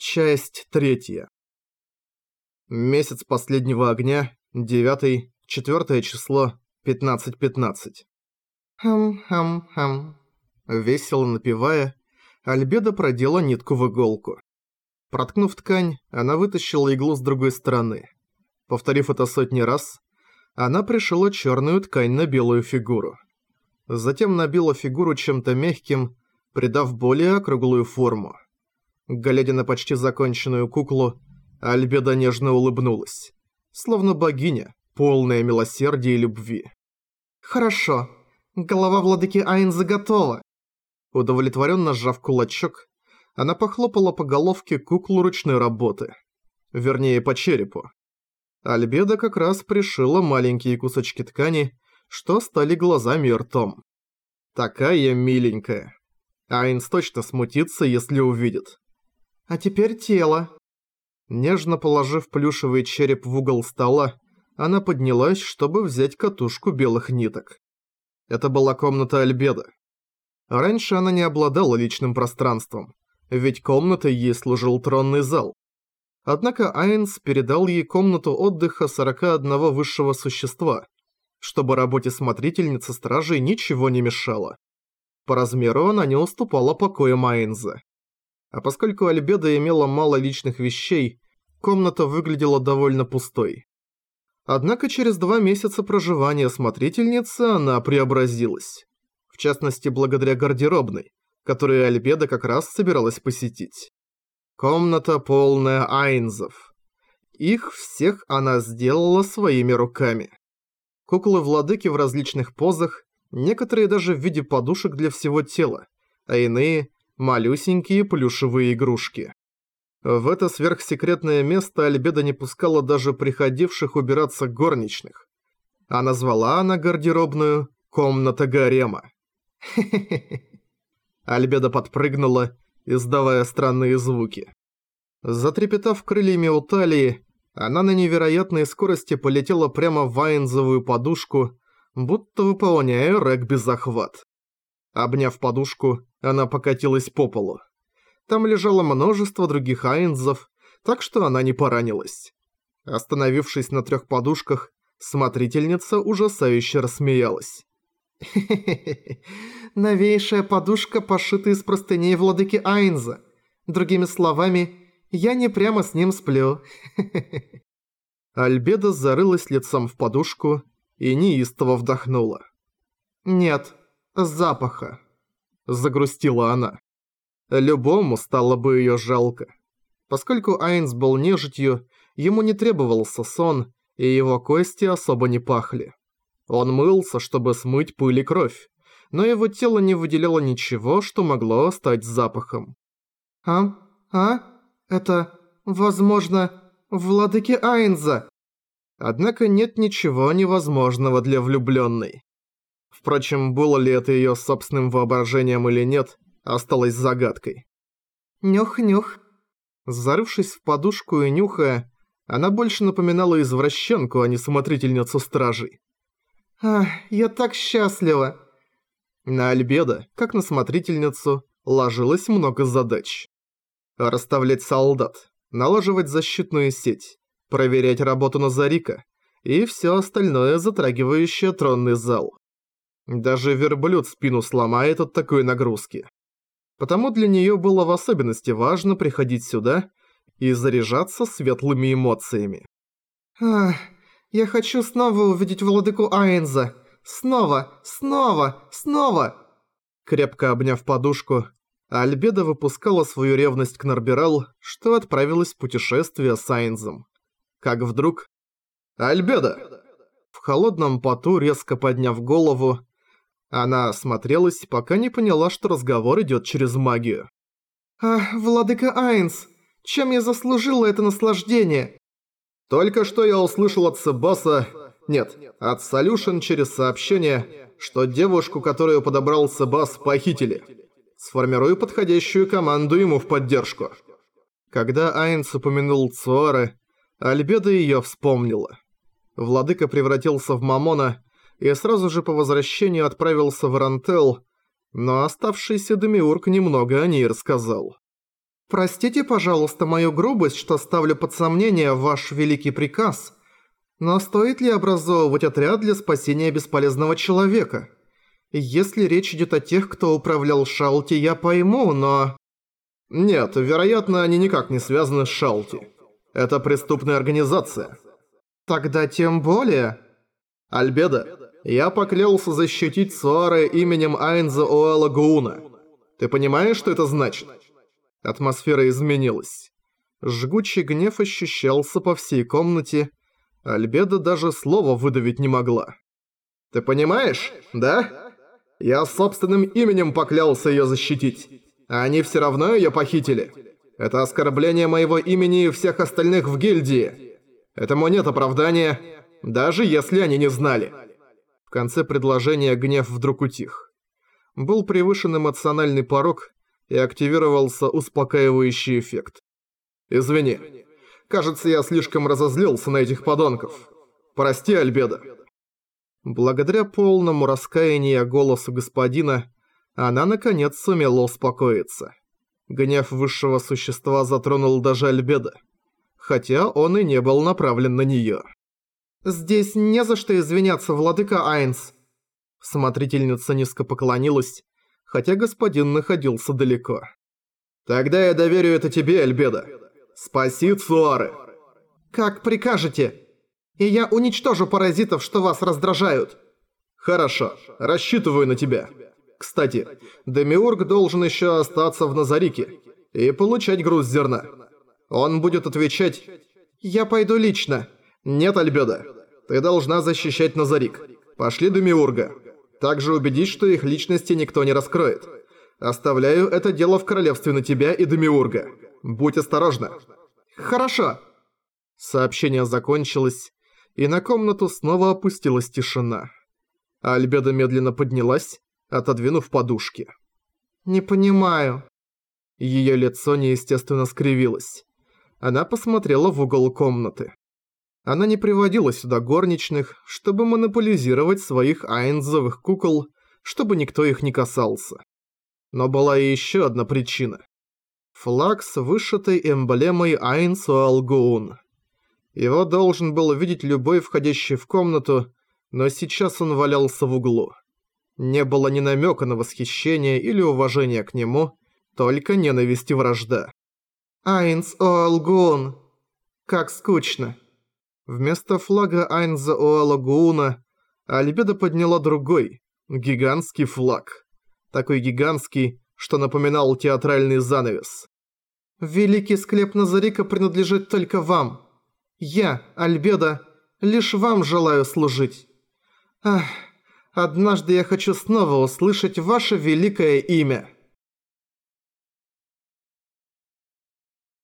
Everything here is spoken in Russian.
Часть третья. Месяц последнего огня, 9 четвертое число, 15.15. Хам-хам-хам. Весело напевая, Альбеда продела нитку в иголку. Проткнув ткань, она вытащила иглу с другой стороны. Повторив это сотни раз, она пришила черную ткань на белую фигуру. Затем набила фигуру чем-то мягким, придав более округлую форму. Глядя на почти законченную куклу, Альбеда нежно улыбнулась. Словно богиня, полная милосердия и любви. «Хорошо. Голова владыки Айнза готова». Удовлетворенно сжав кулачок, она похлопала по головке куклу ручной работы. Вернее, по черепу. Альбеда как раз пришила маленькие кусочки ткани, что стали глазами и ртом. Такая миленькая. Айнс точно смутится, если увидит. А теперь тело. Нежно положив плюшевый череп в угол стола, она поднялась, чтобы взять катушку белых ниток. Это была комната Альбеда. Раньше она не обладала личным пространством, ведь комнатой ей служил тронный зал. Однако Айнс передал ей комнату отдыха 41 высшего существа, чтобы работе смотрительницы стражей ничего не мешало. По размеру она не уступала покоям Айнза. А поскольку Альбеда имела мало личных вещей, комната выглядела довольно пустой. Однако через два месяца проживания смотрительницы она преобразилась. В частности, благодаря гардеробной, которую Альбеда как раз собиралась посетить. Комната полная айнзов. Их всех она сделала своими руками. Куклы-владыки в различных позах, некоторые даже в виде подушек для всего тела, а иные малюсенькие плюшевые игрушки. В это сверхсекретное место Альбеда не пускала даже приходивших убираться горничных. А назвала она гардеробную «Комната гарема». Альбеда подпрыгнула, издавая странные звуки. Затрепетав крыльями у талии, она на невероятной скорости полетела прямо в айнзовую подушку, будто выполняя регби-захват. Обняв подушку, она покатилась по полу. Там лежало множество других айнзов, так что она не поранилась. Остановившись на трех подушках, смотрительница ужасающе рассмеялась. «Хе-хе-хе, новейшая подушка пошита из простыней владыки Айнза. Другими словами, я не прямо с ним сплю. Альбеда зарылась лицом в подушку и неистово вдохнула. «Нет, запаха», – загрустила она. Любому стало бы её жалко. Поскольку Айнс был нежитью, ему не требовался сон, и его кости особо не пахли. Он мылся, чтобы смыть пыль и кровь, но его тело не выделяло ничего, что могло стать запахом. «А? А? Это, возможно, владыки Айнза?» Однако нет ничего невозможного для влюблённой. Впрочем, было ли это её собственным воображением или нет, осталось загадкой. Нюх-нюх. Зарывшись в подушку и нюхая, она больше напоминала извращенку, а не смотрительницу стражей. «Ах, я так счастлива!» На Альбеда, как на смотрительницу, ложилось много задач. Расставлять солдат, налаживать защитную сеть, проверять работу Назарика и все остальное, затрагивающее тронный зал. Даже верблюд спину сломает от такой нагрузки. Потому для нее было в особенности важно приходить сюда и заряжаться светлыми эмоциями. «Ах, я хочу снова увидеть владыку Айнза! Снова! Снова! Снова!» Крепко обняв подушку, Альбеда выпускала свою ревность к Нарбирал, что отправилась в путешествие с Айнзом. Как вдруг... «Альбеда!» В холодном поту, резко подняв голову, она осмотрелась, пока не поняла, что разговор идет через магию. «Ах, владыка Айнс, чем я заслужила это наслаждение?» «Только что я услышал от Себаса... Нет, от Солюшен через сообщение, что девушку, которую подобрал Себас, похитили. Сформирую подходящую команду ему в поддержку». Когда Айнс упомянул Цуары, Альбеда ее вспомнила. Владыка превратился в Мамона и сразу же по возвращению отправился в Рантел, но оставшийся Демиург немного о ней рассказал. Простите, пожалуйста, мою грубость, что ставлю под сомнение ваш великий приказ. Но стоит ли образовывать отряд для спасения бесполезного человека? Если речь идет о тех, кто управлял Шалти, я пойму, но... Нет, вероятно, они никак не связаны с Шалти. Это преступная организация. Тогда тем более... Альбеда, я поклялся защитить Суары именем Айнза Оэла Гууна. Ты понимаешь, что это значит? Атмосфера изменилась. Жгучий гнев ощущался по всей комнате, Альбеда даже слова выдавить не могла. «Ты понимаешь, да? Я собственным именем поклялся её защитить, а они всё равно её похитили. Это оскорбление моего имени и всех остальных в гильдии. Этому нет оправдания, даже если они не знали». В конце предложения гнев вдруг утих. Был превышен эмоциональный порог и активировался успокаивающий эффект. «Извини, Кажется, я слишком разозлился на этих подонков. Прости, Альбеда». Благодаря полному раскаянию голосу господина, она наконец сумела успокоиться. Гнев высшего существа затронул даже Альбеда, хотя он и не был направлен на неё. «Здесь не за что извиняться, владыка Айнс». Смотрительница низко поклонилась, хотя господин находился далеко. «Тогда я доверю это тебе, Альбеда. Спаси Цуары!» «Как прикажете. И я уничтожу паразитов, что вас раздражают». «Хорошо. Рассчитываю на тебя. Кстати, Демиург должен еще остаться в Назарике и получать груз зерна. Он будет отвечать «Я пойду лично». «Нет, Альбеда. Ты должна защищать Назарик. Пошли Демиурга. Также убедись, что их личности никто не раскроет. Оставляю это дело в королевстве на тебя и Демиурга. Будь осторожна». «Хорошо». Сообщение закончилось, и на комнату снова опустилась тишина. Альбеда медленно поднялась, отодвинув подушки. «Не понимаю». Её лицо неестественно скривилось. Она посмотрела в угол комнаты. Она не приводила сюда горничных, чтобы монополизировать своих айнзовых кукол, чтобы никто их не касался. Но была и ещё одна причина. Флаг с вышитой эмблемой Айн Суалгуун. Его должен был видеть любой входящий в комнату, но сейчас он валялся в углу. Не было ни намека на восхищение или уважение к нему, только ненависть и вражда. «Айнс Оалгуун! Как скучно!» Вместо флага Айнза Оалагууна Альбеда подняла другой, гигантский флаг. Такой гигантский, что напоминал театральный занавес. «Великий склеп Назарика принадлежит только вам. Я, Альбеда, лишь вам желаю служить. Ах, однажды я хочу снова услышать ваше великое имя».